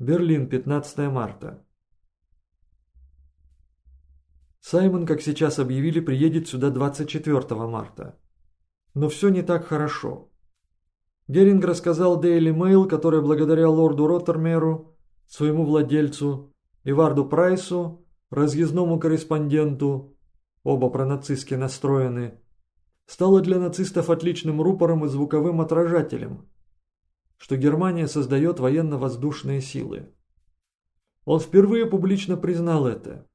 Берлин, 15 марта. Саймон, как сейчас объявили, приедет сюда 24 марта. Но все не так хорошо. Геринг рассказал Daily Mail, который благодаря лорду Роттермеру, своему владельцу, Иварду Прайсу, разъездному корреспонденту, оба пронацистски настроены, стало для нацистов отличным рупором и звуковым отражателем, что Германия создает военно-воздушные силы. Он впервые публично признал это.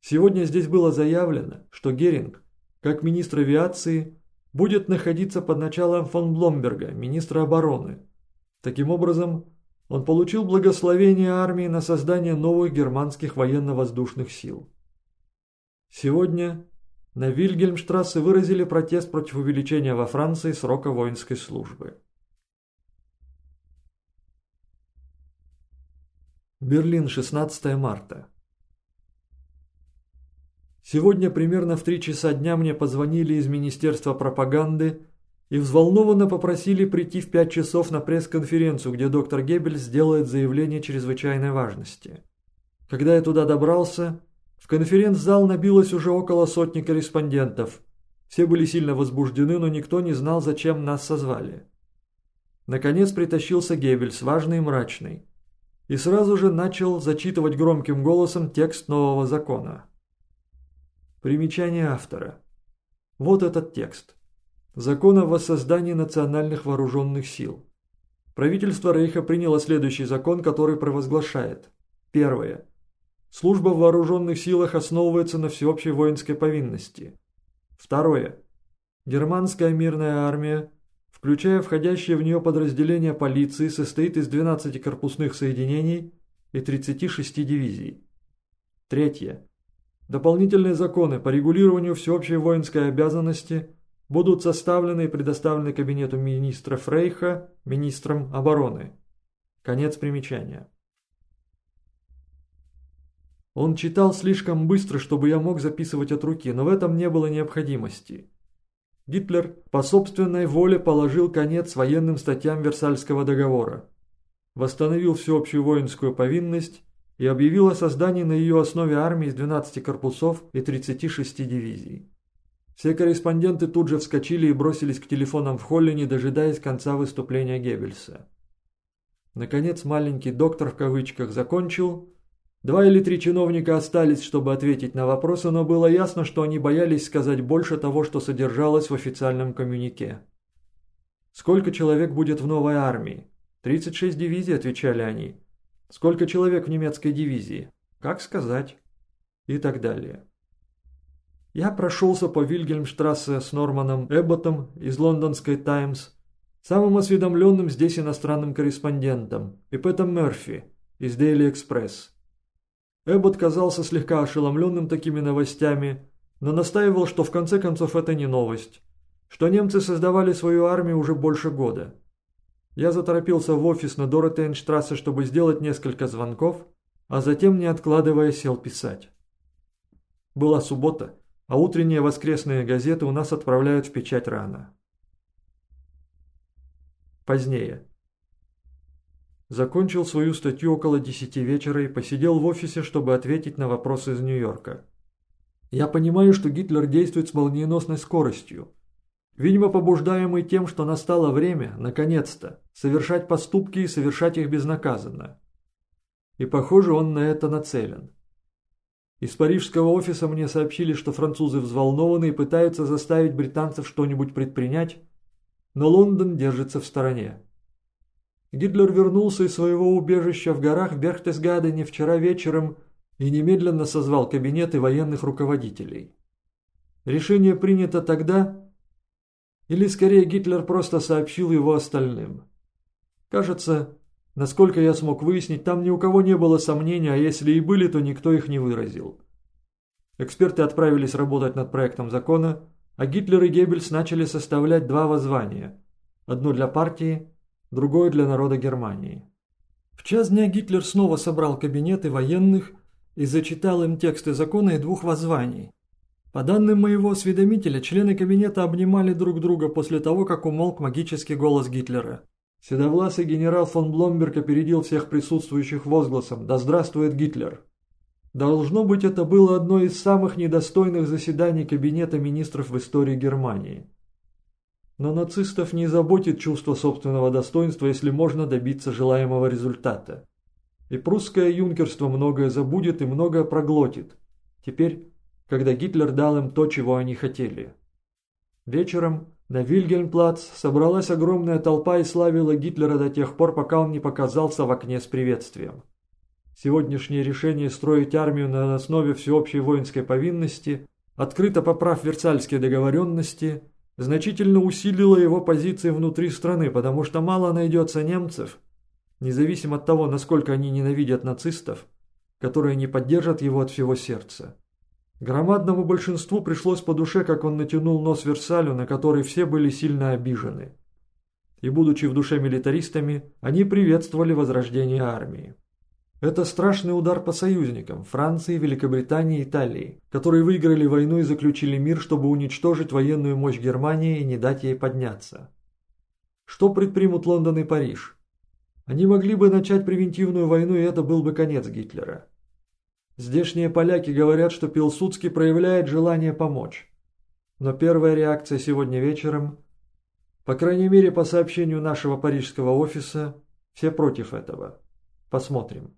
Сегодня здесь было заявлено, что Геринг, как министр авиации, будет находиться под началом фон Бломберга, министра обороны. Таким образом, он получил благословение армии на создание новых германских военно-воздушных сил. Сегодня на Вильгельмштрассе выразили протест против увеличения во Франции срока воинской службы. Берлин, 16 марта. Сегодня примерно в три часа дня мне позвонили из Министерства пропаганды и взволнованно попросили прийти в пять часов на пресс-конференцию, где доктор Геббельс сделает заявление чрезвычайной важности. Когда я туда добрался, в конференц-зал набилось уже около сотни корреспондентов. Все были сильно возбуждены, но никто не знал, зачем нас созвали. Наконец притащился Геббельс, важный и мрачный, и сразу же начал зачитывать громким голосом текст нового закона. Примечание автора. Вот этот текст. Закон о воссоздании национальных вооруженных сил. Правительство Рейха приняло следующий закон, который провозглашает. Первое. Служба в вооруженных силах основывается на всеобщей воинской повинности. Второе. Германская мирная армия, включая входящие в нее подразделения полиции, состоит из 12 корпусных соединений и 36 дивизий. Третье. Дополнительные законы по регулированию всеобщей воинской обязанности будут составлены и предоставлены Кабинету министров Рейха министром обороны. Конец примечания. Он читал слишком быстро, чтобы я мог записывать от руки, но в этом не было необходимости. Гитлер по собственной воле положил конец военным статьям Версальского договора, восстановил всеобщую воинскую повинность и объявил о создании на ее основе армии из 12 корпусов и 36 дивизий. Все корреспонденты тут же вскочили и бросились к телефонам в холле, не дожидаясь конца выступления Геббельса. Наконец маленький доктор в кавычках закончил. Два или три чиновника остались, чтобы ответить на вопросы, но было ясно, что они боялись сказать больше того, что содержалось в официальном коммюнике. «Сколько человек будет в новой армии?» «36 дивизий», — отвечали они. «Сколько человек в немецкой дивизии?» «Как сказать?» И так далее. Я прошелся по Вильгельмштрассе с Норманом Эбботом из лондонской «Таймс», самым осведомленным здесь иностранным корреспондентом, и Пэтом Мерфи из Daily Express. Эббот казался слегка ошеломленным такими новостями, но настаивал, что в конце концов это не новость, что немцы создавали свою армию уже больше года. Я заторопился в офис на Доротейнштрассе, чтобы сделать несколько звонков, а затем, не откладывая, сел писать. Была суббота, а утренние воскресные газеты у нас отправляют в печать рано. Позднее. Закончил свою статью около десяти вечера и посидел в офисе, чтобы ответить на вопросы из Нью-Йорка. Я понимаю, что Гитлер действует с молниеносной скоростью. Видимо, побуждаемый тем, что настало время, наконец-то, совершать поступки и совершать их безнаказанно. И похоже, он на это нацелен. Из парижского офиса мне сообщили, что французы взволнованы и пытаются заставить британцев что-нибудь предпринять, но Лондон держится в стороне. Гитлер вернулся из своего убежища в горах Берхтесгадене вчера вечером и немедленно созвал кабинеты военных руководителей. Решение принято тогда, или скорее Гитлер просто сообщил его остальным. Кажется, Насколько я смог выяснить, там ни у кого не было сомнений, а если и были, то никто их не выразил. Эксперты отправились работать над проектом закона, а Гитлер и Геббельс начали составлять два воззвания. Одно для партии, другое для народа Германии. В час дня Гитлер снова собрал кабинеты военных и зачитал им тексты закона и двух воззваний. По данным моего осведомителя, члены кабинета обнимали друг друга после того, как умолк магический голос Гитлера – Седовласый генерал фон Бломберг опередил всех присутствующих возгласом «Да здравствует Гитлер!». Должно быть, это было одно из самых недостойных заседаний Кабинета министров в истории Германии. Но нацистов не заботит чувство собственного достоинства, если можно добиться желаемого результата. И прусское юнкерство многое забудет и многое проглотит. Теперь, когда Гитлер дал им то, чего они хотели. Вечером на Вильгельмплац собралась огромная толпа и славила Гитлера до тех пор, пока он не показался в окне с приветствием. Сегодняшнее решение строить армию на основе всеобщей воинской повинности, открыто поправ Версальские договоренности, значительно усилило его позиции внутри страны, потому что мало найдется немцев, независимо от того, насколько они ненавидят нацистов, которые не поддержат его от всего сердца. Громадному большинству пришлось по душе, как он натянул нос Версалю, на который все были сильно обижены. И будучи в душе милитаристами, они приветствовали возрождение армии. Это страшный удар по союзникам – Франции, Великобритании и Италии, которые выиграли войну и заключили мир, чтобы уничтожить военную мощь Германии и не дать ей подняться. Что предпримут Лондон и Париж? Они могли бы начать превентивную войну, и это был бы конец Гитлера. Здешние поляки говорят, что Пилсудский проявляет желание помочь. Но первая реакция сегодня вечером, по крайней мере по сообщению нашего парижского офиса, все против этого. Посмотрим.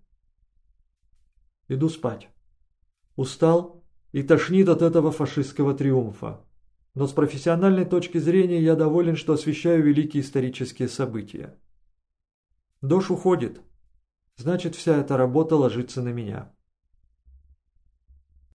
Иду спать. Устал и тошнит от этого фашистского триумфа. Но с профессиональной точки зрения я доволен, что освещаю великие исторические события. Дождь уходит. Значит, вся эта работа ложится на меня.